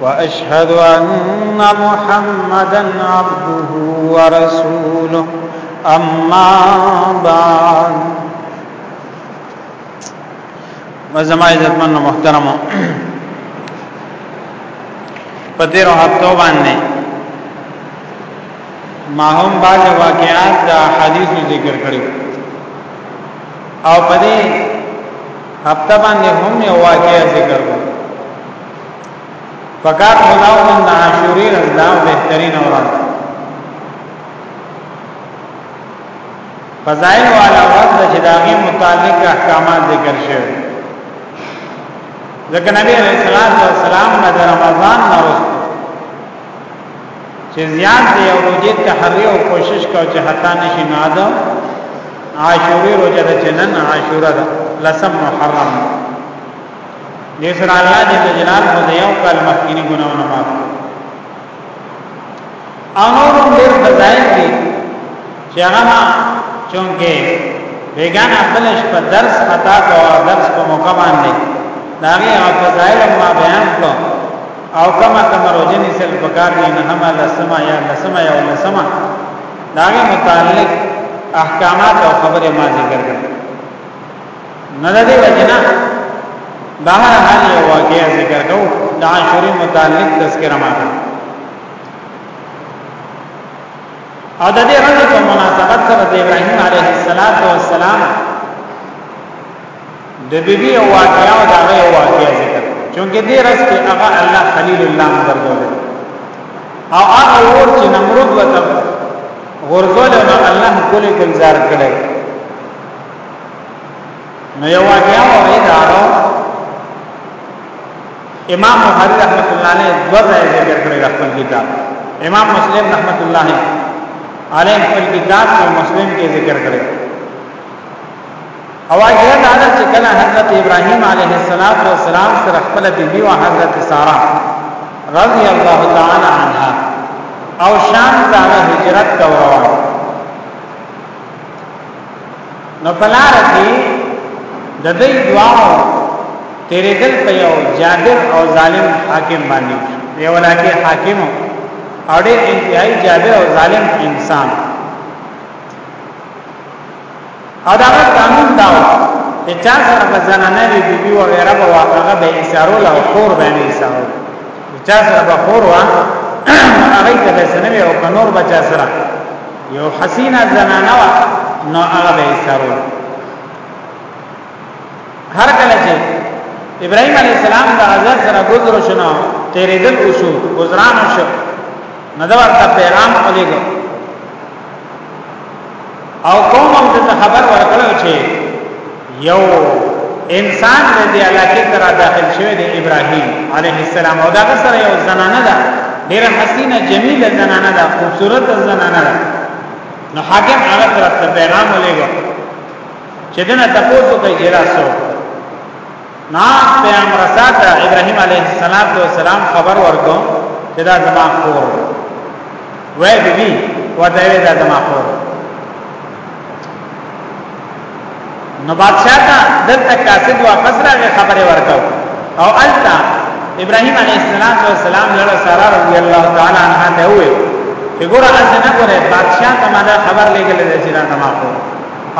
وأشهد أن محمدا عبده ورسوله أما بعد وزما عزتمن محترم په تیر هفتو باندې ما هم باج واقعات دا حدیث ذکر کړو او په دې هفته باندې هم یو واقعي ذکر کړو پکار خداو نن د عاشوري ورځ دا بهترین ورځ فضائل والا ورځ چې داغه متعلق احکامات ذکر شوی ځکه نبی علیہ الصلوۃ والسلام د رمضان نوښت چې زیات دی او روزه تحری او کوشش کو چې حتا نشي ناده عاشوري روزه د جنن عاشوره ده لسم محرم دې سره الله جل جلاله خو یو کال مخکینی ګناونه معاف او نور ډېر فضایل دي چې هغه ما چونکه بیگان خپل شپه درس خطا کو او درس په موقع باندې دا هغه او فضایل ما بیان کو او کما کما روزنی سل پکار دي نه هم لسما یا لسما یا لسما دا هغه متعلق احکامات او خبره ما ذکر کړې نه د دې وجنه بهر حال یو واقعي ذکر کو د عاشوري متعلق تذکرہ ما او د دې رنګ په مناسبت سره د ابراهيم عليه السلام د بیبي او واقعیا او دغه او واقعیا ذکر چونکه دې رس کې هغه الله خلیل الله درځول او هغه ور چې نمرود وته غرزول او الله کله ګلزار کړي نو یو واقعا وایي دا امام بخاری رحمت الله علیه دوه ځای ذکر کړی خپل کتاب امام مسلم رحمت الله علیه خپل کتاب او مسلم کې ذکر کړی او هغه دا چې کله حضرت ابراهیم علیه السلام او سلام سره خپل بیبي او حضرت سارا رضی الله تعالی عنها او شام ته هجرت کوله نو پلار کې د دې دواو تیرې دل په یو جابر او ظالم حاکم باندې یو علاقه حاکم او ډېر انتهائی جابر او ظالم انسان او دا قانون داو چې چا سره بزنانه دی بیبي و غیره به واقعا به اشارو له خور باندې اشارو چا سره به خور وا هغه ته به سنوي او کنور بچا سره یو حسینه زنانه وا نو هغه به سره هر کله چې ابراهيم عليه السلام د حضرت سره ګذر شنو تیرې دل اوسو گزاران شو نو دا ورته پیغام ولېګو او کوم هم ته خبر ورکړو چې یو انسان دې علاقې تر داخل شوی دی ابراهیم علیه السلام او دا سره یو زنانه ده ډیر حسینه جمیله زنانه ده خوبصورت زنانه ده نو حاکم هغه طرف ته پیغام ولېږه چې دنه تاسو کوي جراسو نا پیغام رساته ابراهیم علیه السلام خبر ورکو چې دا زما خور وای دی وته دا زما خور نو بادشاہ ته دلته قاصد واپس راغی خبره ورکاو او التا ابراهيم عليه السلام او سلام لره سارا رضی الله تعالی عنها ته وې چې ګوره انت نه ګوره بادشاہ ته ما دا خبر لګل دی چې دا ما کو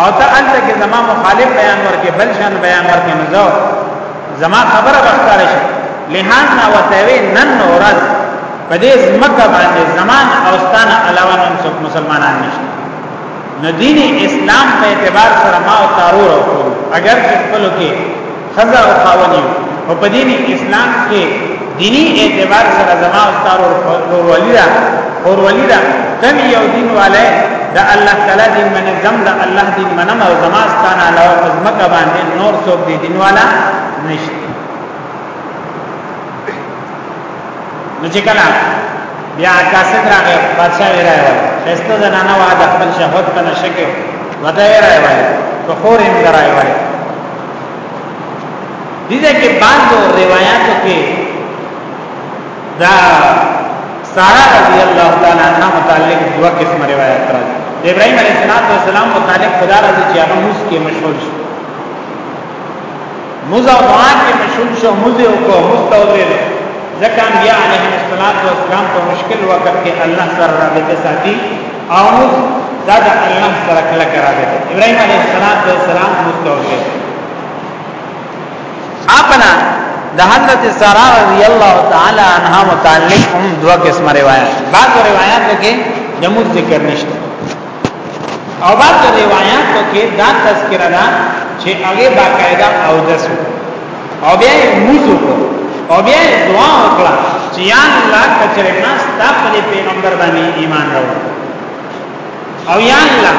او ته انت کې زما مخالف بیان ورکې بل شان بیان ورکې نو زو زما خبره بختاره شي لهان نا وتوي نن نورز په دې مکه باندې زمان او ستانه علاوه نن څوک مسلمانان نشته نو دین اسلام په اعتبار سره ما او تارور او کول اگر چې خپلو کې خزا او خاونی او په دین اسلام کې دینی اعتبار سره زما او تارور نور ولی دا اور ولی دا کم یو دین والے دا الله تعالی دین منه زم دا الله دین منه او زما ستانه علاوه پزمکه باندې نور څوک دی دین والا نشته نو چې کله بیا قاصد راغی بادشاہ یې راوړ خسته زنانه وا د خپل شهوت په نشه کې ودا یې راوړ په خور یې راوړ دي دې کې بعضو روایتو کې دا سارا رضی الله تعالی عنها متعلق دوا قسم روایت راځي ابراهيم عليه السلام متعلق خدا رضی چې هغه موس کې مشهور شو موزه افغان کې مشهور شو موزه او کو مستوره ځکه بیا علیه الصلاۃ والسلام په مشکل وخت کې الله سره رابطه ساتي او دا د الله سره کله کرا ده ابراهيم عليه السلام د سلام مستوجه اپنا د حضرت سارا رضی الله تعالی عنها متعلق هم دوا قسم روایت بعض روایتو کې جمود ذکر نشته او بعد روایت کې دا تذکرہ ده چې هغه باقاعده او دسو او بیا یې موزو کو او بیا یې دعا وکړه چې یا الله کچره ما ستا په پیغمبر باندې ایمان راوړ او یا الله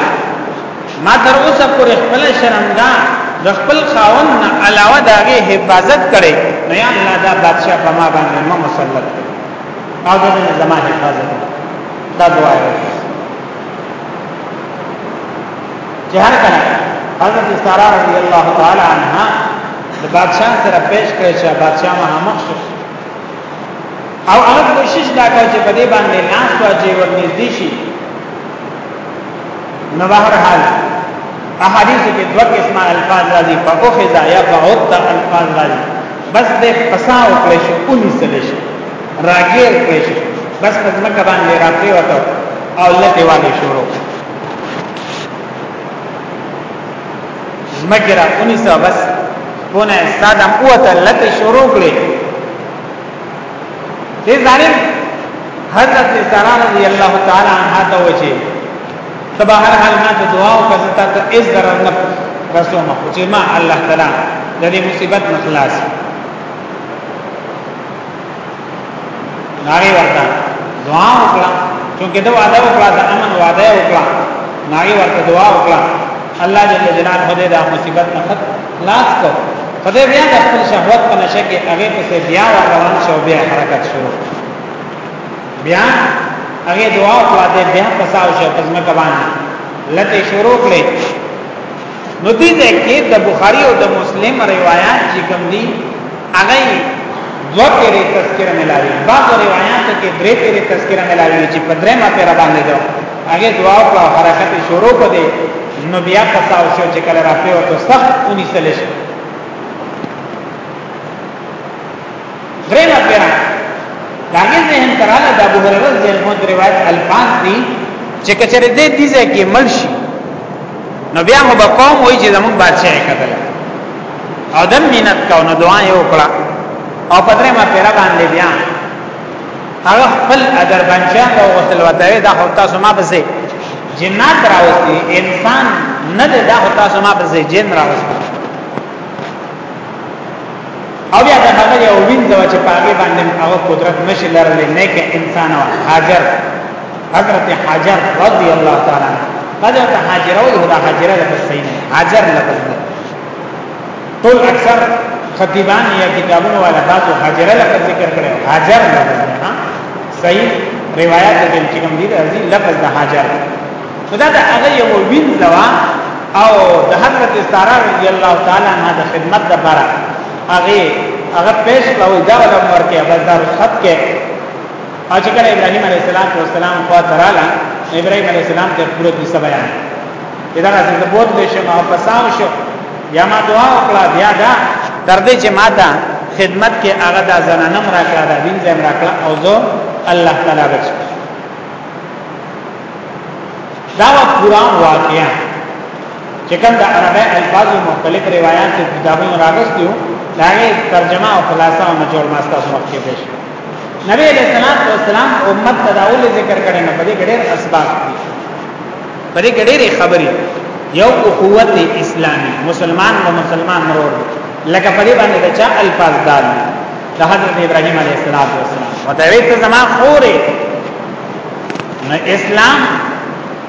ما تر اوسه پورې خپل شرمګا د خپل خاون نه علاوه داغه حفاظت کړي نو یا الله دا بادشاہ په ما باندې مسلط او دغه زما حفاظت دا دعا وکړه چې هر کله حضرت سارا رضی الله تعالی عنها د بادشاہ سره پیش کړی چې بادشاہ مهامخ شو او هغه کوشش دا کوي چې په دې باندې لاس واچي او نږدې شي نو بهر حال احادیث کې دوه قسمه الفاظ راځي په اوخذا یا په اوت الفاظ راځي بس دې پسا او کړی شي اونې سره شي راګیر کړی شي بس په ځمکه باندې راپری وته او الله دی والي شروع ځمکه را اونې سو بس پونه استادم اوته لته شروع کړی دې ظالم حضرت سارا رضی الله تعالی عنها ته وچی تبا هر حال ما ته دعا او کزتا ته اس ضرر نه رسو ما چې ما الله تعالی د دې مصیبت نه خلاص ناغي ورته دعا وکړه چونکه دا وعده وکړه د امن وعده وکړه ناغي ورته دعا وکړه الله جل جلاله دې دا مصیبت نه خط لاس کو خدای بیا د خپل شهوت په نشه کې هغه په بیا روان شو بیا حرکت شروع بیا هغه دعا وکړه بیا پساو شو پزما کبان لته شروع کړې نو دې ځای کې د بخاری او د مسلم روایت چې کوم دي هغه دوه پیری تذکرہ ملاوي بعض روایتو کې درې پیری تذکرہ ملاوي چې په درې ما پیرا باندې ده هغه دعا په حرکت شروع کړي نو بیا قصاو شو چې کله راپیو ته سخت ونی سلیش درېمه پیرا داغه ذهن تراله د ابو هرره ذهن مو روایت الفاظ دي چې کچره دې دي ځکه ملشي نو بیا مو به قوم وای چې زمون بادشاہ کتل او دم مینت کاو نو دعا یې وکړه او پدرې ما پیرا باندې بیا هغه خپل اگر بنچا او غسل وتاوي دا خو تاسو ما بسې جنات راوستي انسان نه دا خو تاسو ما بسې جن راوستي او بیا دا هغه یو وینځو چې پاګې باندې هغه قدرت نشي لرلې نه کې انسان او حاضر حضرت حاجر رضی الله تعالی حضرت حاجر او دا حاجر له صحیح حاجر لفظ دی ټول اکثر خطیبان یا کتابونو والا تاسو حاجر لفظ ذکر کړو حاجر لفظ دی ها صحیح روایت دې چې کوم دی راځي لفظ د حاجر خدا دا هغه یو وینځه وا او د حضرت سارا رضی الله تعالی عنها د خدمت لپاره هغه هغه پېښ کړو دا ولا ورکه بس دا رخصت کې او چې کله ابراهيم عليه السلام او سلام خوا تراله ابراهيم عليه السلام ته پوره دې سبا یان دا راځي ته بوت دې شم او پساو شو یا ما دعا وکړه بیا دا تر دې چې ما ته خدمت کې هغه د زنانم راکړه د وینځم راکړه او زه الله تعالی بچ دا وا پورا واقعیا چې کوم د عربی الفاظ مختلف روایت او کتابونو راغستي وو لاغه ترجمه او خلاصه او نچول ماستا سره کې پېښ نبی علیہ الصلوۃ والسلام امت تداول ذکر کړي نه پدې ګډېر اسباب دي پدې ګډېر خبرې یو قوت اسلامي مسلمان او مسلمان مرور لکه پدې باندې بچا الفاظ دال د حضرت ابراهيم عليه السلام وتوي ته زما خورې نو اسلام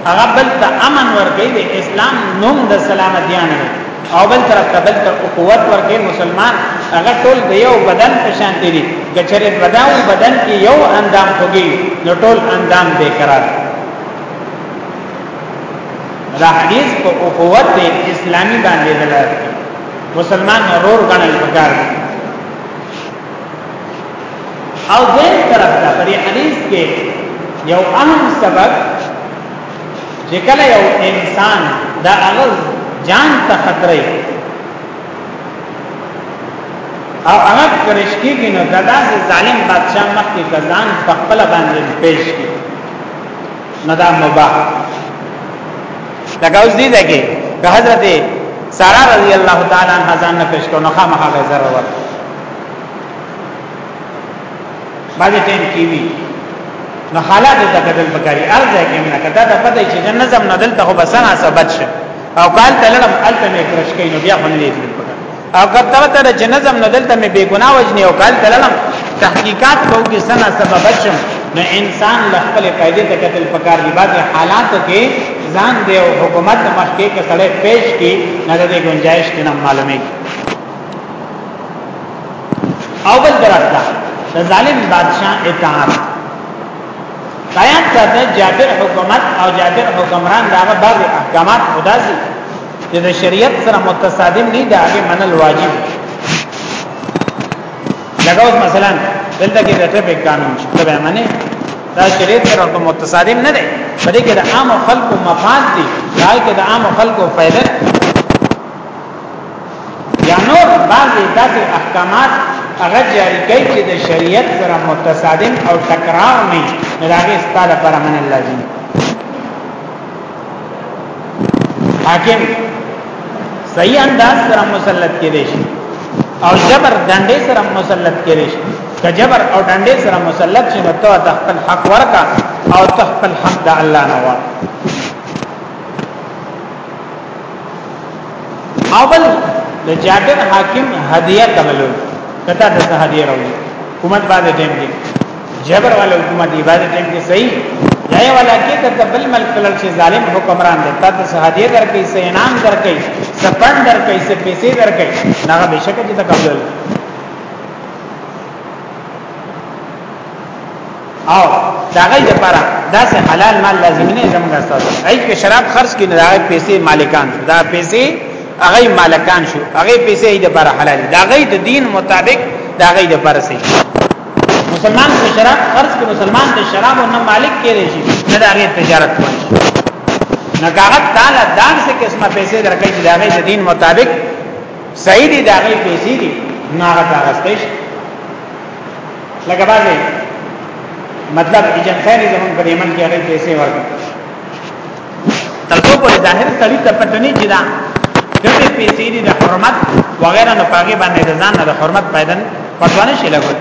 هغه بل ته امن ورکړي د اسلام نوم د سلامتی نه او بل طرف ته بل ته قوت ورکړي مسلمان هغه ټول د یو بدن په شان دي کچره بدن بدن کې یو اندام خوږي نو ټول اندام به قرار دا حدیث په قوت اسلامي باندې دلالت مسلمان ورور غنل پکار دي او دې طرف ته په حدیث کې یو اهم سبب چې کله یو انسان دا هغه جان ته خطر او هغه کرش کېږي نو دا داسې ظالم بادشاہ مخکې ځان په خپل باندې پیش کړي ندا مباح لکه اوس دې ځکه که حضرت سارا رضی الله تعالی عنها ځان نه پېښ کړو نو خامخا به زر ور باندې ټیم کی وی نو حالات ته کتل پکاري ارزه کې نه کته ته پته چې نظم نه دلته خو بسنه ثبت شه او کال تلړم الته مې کرش کین بیا خو نه لیدل او کته ته چې نظم نه دلته مې بے ګناه وجنی او کال تللم تحقیقات کو کې سنا سبب شم نو انسان له خپل قاعده ته قتل پکار دی بعد حالاتو کې ځان دی او حکومت مخکې کې سړی پیش کی نه د گنجائش کې نه معلومه او بل درته د ظالم بادشاہ اطاعت بیان ساته جابر حکومت او جابر حکمران داغه بعض احکامات خدا سي چې د شریعت سره متصادم نه دی هغه منل واجب لکه اوس مثلا دلته کې د ټریفیک قانون شته به معنی دا شریعت سره متصادم نه دی په دې کې د عام خلکو مفاد دي دا کې د عام خلکو فائدہ یا نور بعضی داسې احکامات هغه جاری کوي چې د شریعت سره متصادم او تکرار نه نه راغی ستاله پر من لازم حاکم صحیح انداز سره مسلط کړي شي او جبر دندې سره مسلط کړي شي که جبر او دندې سره مسلط شي نو ته د خپل حق ورکا او ته خپل حق د الله نه ور اول د جابر حاکم هدیه قبلو کته د هدیه راوړي حکومت باندې ټیم دی جبر والا حکومت دی باندې ټیم کې صحیح ځای والا کې د بل ملک کلل شي ظالم حکمران دی تاسو سهادیه درکې سه انعام درکې سه پند درکې سه پیسې درکې نه به شک چې تکبل او دا غي لپاره دا سه حلال مال لازم نه زموږ استاد اي کې شراب خرج کړي دا پیسې مالکان دا پیسې هغه مالکان شو هغه پیسې د لپاره حلال دا غي د دین مطابق دا غي د لپاره صحیح مسلمان په شراب فرض کې مسلمان د شراب نه مالک کېږي شي نه دا غي تجارت کوي نه کاغت تعالی دان سے قسمه پیسې درکې چې دا غي د دین مطابق صحیح دي دا غي پیسې دي نه هغه راستې شي لکه باندې مطلب ایجنټ خیر زمون په یمن کې هغه پیسې ورکړي تر څو پر ظاهر سړی ته پټنی چې دا ګټې پیسې دي د حرمت وغیرہ نو پاګې باندې د ځان نه د حرمت پیدا پټونه شي لګول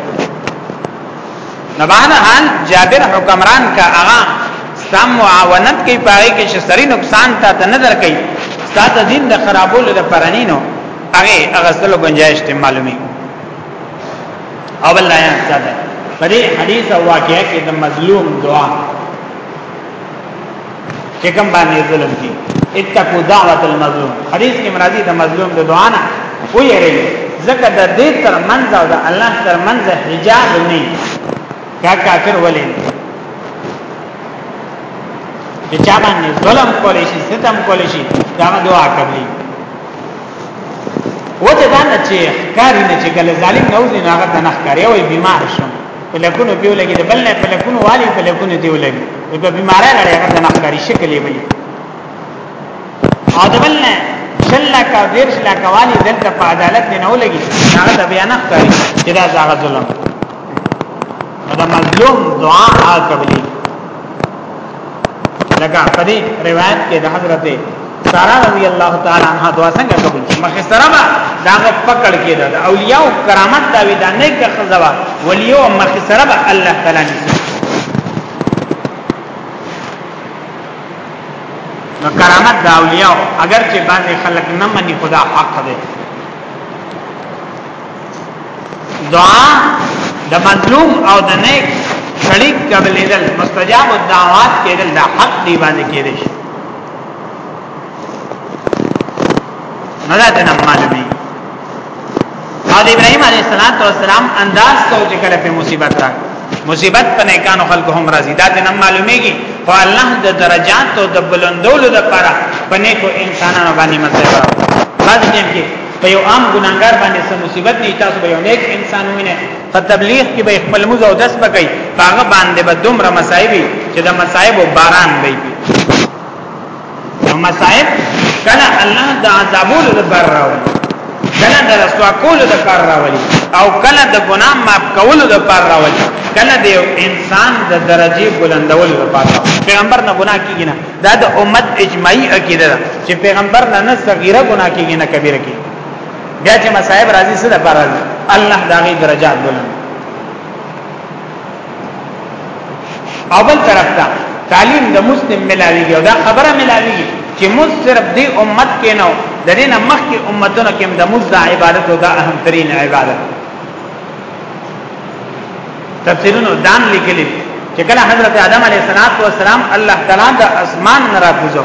نو بهر حال جابر حکمران کا هغه سم معاونت کوي پاره کې چې سری نقصان ته ته نظر کوي ستاسو دین د خرابولو د پرانینو هغه هغه سره گنجائش ته معلومي اول آیات ساده په دې حدیث او واقعې کې د مظلوم دعا چې کوم باندې ظلم کی اتقوا دعوت المظلوم حدیث کې مرادی د مظلوم د دعا نه ویری زکه د دې تر منځ او د الله تر منځ حجاب نه کا کافر ولې چې چا باندې ظلم کولی شي ستم کولی شي دا دعا کوي وجه دا نه چې ښکاری نه چې کله ظالم نوځي نه هغه نه ښکاری وي بیمار شم په لکونو پیو لګي د بل نه په لکونو والي په لکونو دیو لګي په بیماری لري هغه نه ښکاری شکل یې وي او د بل نه شل کا دیر شل کا والی دلته په عدالت نه ولګي هغه د بیان ښکاری چې دا هغه ظلم دا مظلوم دعا حال قبلي لکه په دې روایت کې د حضرت سارا رضی الله تعالی عنها دعا څنګه قبول شي مخه سره ما دا پکړ کې دا اولیاء او کرامت دا وی دا نه که خزوا ولیو مخه سره الله تعالی ني نو کرامت دا اولیاء اگر چې باندې خلق نه مني خدا حق دی دعا د مظلوم او د نیک شریک قبلېدل مستجاب الدعوات کېدل د حق دی باندې کېدل شي نه دا څنګه معلومي او د ابراهيم عليه السلام انداز ته چې کله په مصیبت را مصیبت په نیکانو خلکو هم راځي دا څنګه معلوميږي خو الله د درجات او د بلندولو لپاره په نیکو انسانانو باندې مزه راوړي بعد ټیم کې په یو عام ګناګار باندې سم مصیبت نه تاسو به یو نیک انسان وینئ په تبلیغ کې به خپل موزه او دس پکې هغه باندې به دومره مصايب چې د مصايب او باران وي نو مصايب کله الله د عذابولو د بار راوړي کله د رسوا کولو د کار راوړي او کله د ګناه معاف کولو د پار راوړي کله د انسان د درجه بلندولو د پار راوړي پیغمبر نه ګناه کیږي نه دا د امت اجماعي عقیده ده چې پیغمبر نه نه صغیره ګناه کیږي نه کبیره کیږي بیا چې مصائب راځي څه د پر راځي الله داغي درجات بلند اول طرف ته تعلیم د مسلم ملاویږي او دا خبره ملاویږي چې موږ صرف دې امت کې نه د دې نه مخکې امتونو کې د موږ عبادت او دا اهم ترين عبادت تفسیرونو دام لیکلي چې کله حضرت آدم علیه السلام الله تعالی د اسمان نه راکوزو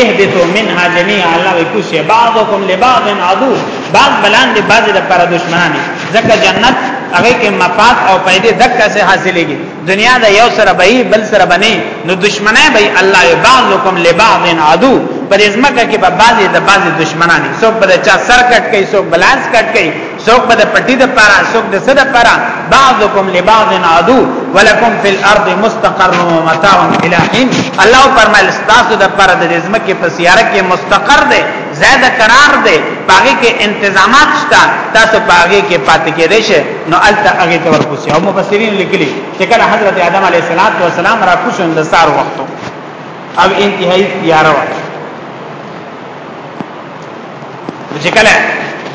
اهبتو منها جميعا الله وکوشي بعضكم لبعض عدو بعض بلان دي بعض د پر دشمنان ځکه جنت هغه کې مفاد او پیدې دکا سه حاصلېږي دنیا دا یو سره به بل سره بني نو دشمنه به الله بعضكم لبعض عدو پر ازمکه کې به بعض د بعض دشمنان څوک به چا سر کټ کوي څوک بلانس کټ کوي څوک به د پټي د پاره څوک د څه د پاره بعضکم لبعض عدو ولکم فی الارض مستقر و متاع الی حین الله فرمایل تاسو د پاره د ځمکې په سیاره کې مستقر دی زید قرار دی باغی کې انتظامات شته تاسو باغی کې پاتې کېدئ شئ نو الته هغه تور کوسی او مفسرین لیکلي چې کله حضرت آدم علیه السلام را کوشند سار وختو او انتهایی تیار وخت چې کله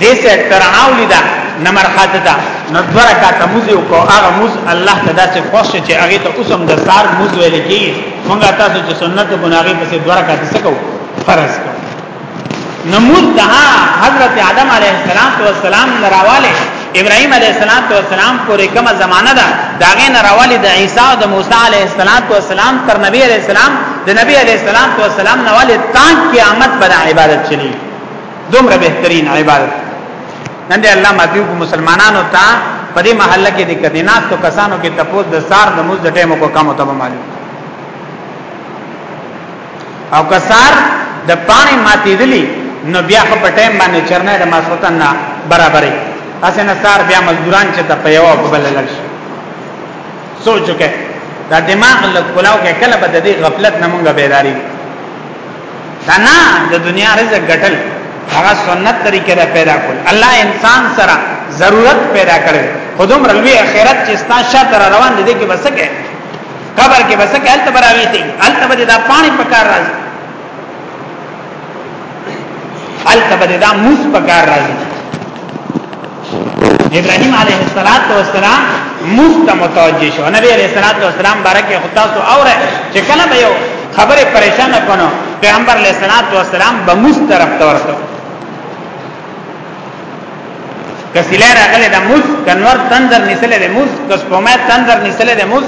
دې سه ترناو لیدا نمر خاطه دا نو دوره کا تموز یو کو هغه موز الله تدا چې خوښ چې هغه ته اوسم د سار موز ویل کی مونږه تاسو چې سنت بناغي پسې دوره کا څه کو فرض کو نموز دها حضرت آدم علیه السلام تو السلام لراواله ابراهيم عليه السلام پورې کومه زمانہ ده داغه نه راوالي د عيسى او د موسی عليه السلام تر نبي عليه السلام د نبي عليه السلام نه والي تان قیامت بل عبادت چلی دومره بهترین عبادت نن دې الله ماتیو مسلمانانو ته په دې محله کې د کدینات تو کسانو کې تپوس د سار د موز د ټیمو کو کم ته معلوم او کسار د پانی ماتې دلی نو بیا خو په ټیم باندې چرنه د ماسوتن نه برابرې اسنه سار بیا مزدوران چې ته په یو او بل لړ شي سوچو کې دا دماغ له کولاو کې کله به د دې غفلت نه مونږه بیداری دا نه د دنیا رزق ګټل هغه سنت طریقې را پیدا کول الله انسان سره ضرورت پیدا کړي خودم رلوی اخرت چې ستا شاته روان دي کې بسکه قبر کې بس کې الته براوي ته الته به دا پانی پکار راځي الته به دا موس پکار راځي ابراهيم عليه الصلاه والسلام موس ته متوجه شو نبی عليه الصلاه والسلام بارکه خدا سو اوره چې کله به یو خبره پریشان کونو پیغمبر علیہ الصلوۃ والسلام به موس طرف ته ورته کسیله راغله د موس کنور تندر نسله د موس کس پومه تندر نسله د موس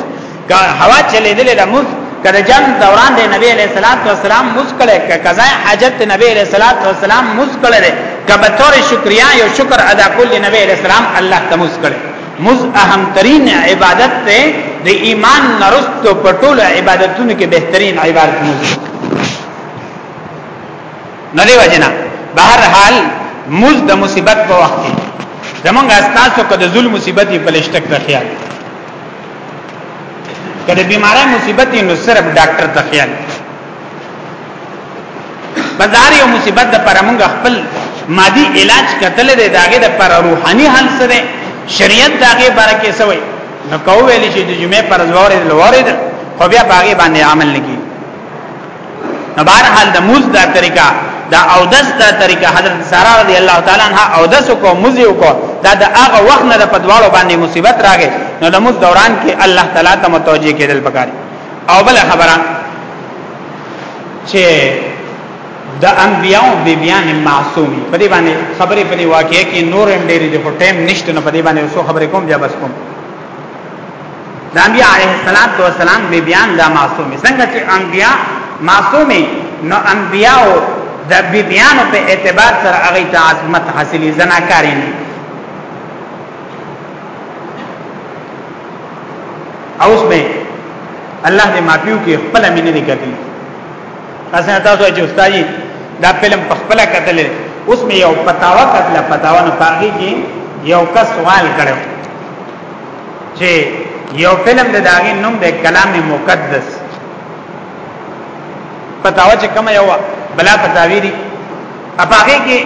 کا هوا چلے دل د موس کله جام دوران د نبی علیہ الصلات والسلام موس کله قضا حاجت نبی علیہ الصلات والسلام موس کله ده کبه تور شکریا یو شکر ادا کول نبی علیہ السلام الله تموس کړي مز اهم ترین عبادت ته د ایمان نرستو پټول عبادتونو کې بهترین عبادت مز نه دی وجنا بهر حال مز د مصیبت په وخت کې زمونږ استاسو کده ظلم مصیبت په لشتک ته خیال کله بیماری مصیبت نو صرف ډاکټر ته خیال بازار یو مصیبت د پر موږ خپل مادي علاج کتل دی داګه د پر روحاني حل سره شریعت داګه برکه سوی نو کو ویل چې د جمعې پر زوره لوره ده خو بیا باغې باندې عمل نکي نو بهر حال د موز دا طریقه دا او دس دا طریقه حضرت سارا رضی الله تعالی عنها او دس کو موزي کو دا د هغه وخت نه د پدوالو باندې مصیبت راغې نو د موز دوران کې الله تعالی ته متوجي کېدل پکاري او بل خبره چې د انبیاء او بیبیان معصومی په دې باندې خبرې په دې واقعې کې نور هم ډېری د ټیم نشته نو په دې باندې اوسو خبرې کوم بیا بس کوم د انبیاء علیه السلام تو سلام بی بیان دا معصوم څنګه چې انبیاء معصوم نو انبیاء د بی بیان په اعتبار سره هغه ته عظمت حاصلې زناکارې نه او اس میں الله دې معافيو کې خپل مینه دې کوي اسنه تاسو چې استاد دا فلم په خپل کتل اوس مې یو پتاوا کتل پتاوا نه پاږي کې یو کس سوال کړو چې یو فلم د داغي نوم د کلام مقدس پتاوه چې کوم یو بلا پتاوی دي اپاګه کې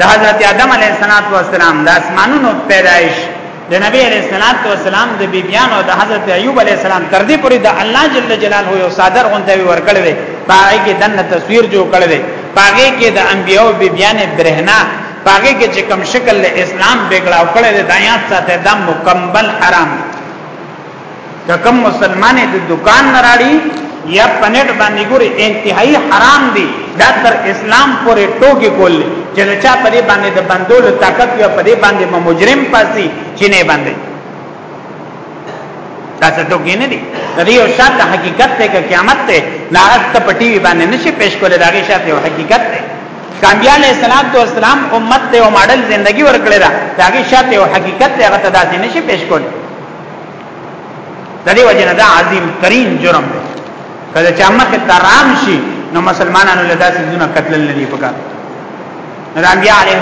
د حضرت آدم علیه السلام د اسمانونو پیدایش د نبی علیہ الصلات والسلام د بیبیان او د حضرت ایوب علیہ السلام تر دې پورې د الله جل جلاله یو صادر غونډه ورکړې وي پای کې دنه تصویر جوړ کړې وي پای کې د انبیو بیبیان برهنا پاګه کې چې کوم شکل له اسلام بګړاو کړي د دایات ساته د مکمل حرام که کوم مسلمان د دکان نه راړي یا پنیټ باندې ګوري انتهایی حرام دي دا تر اسلام پورې ټوګي کول چې چا پرې باندې د بندول طاقت یا پرې باندې مجرم پاسي چې نه باندې دا څه ته کې نه دي د دې یو شرط حقیقت ته کې قیامت ته ناغت ته پټي باندې نشي پیش کولای دا غي شرط یو حقیقت ته کامبیا علیہ السلام تو اسلام امت ته او ماډل زندگی ورکړی دا دا غي شرط یو حقیقت ته هغه ته داسې نشي پیش کولای د دې وجه نه دا عظیم ترین جرم دی کله چې امه ترام شي نو مسلمانانو له داسې ځونه قتل نه دی پکاره نو د انبیاء علیه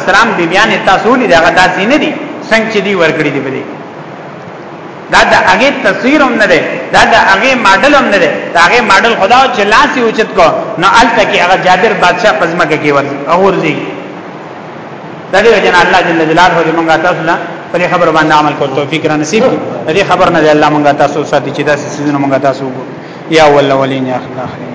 السلام بیبیان تاسو لید هغه داسې نه دي څنګه چې دی ورګړي دی بلی دا د هغه تصویر هم نه دی دا د هغه ماډل هم نه دی دا هغه ماډل خدا چې لاسي اوچت کو نو الته کې هغه جابر بادشاہ پزما کې کی ورځي او ورځي دا دی جن الله جل جلاله دې مونږه تاسو لا پر خبر باندې عمل کول توفیق را نصیب دې خبر نه دی الله مونږه تاسو ساتي چې دا سيزونه مونږه تاسو یا ول اولین یا اخر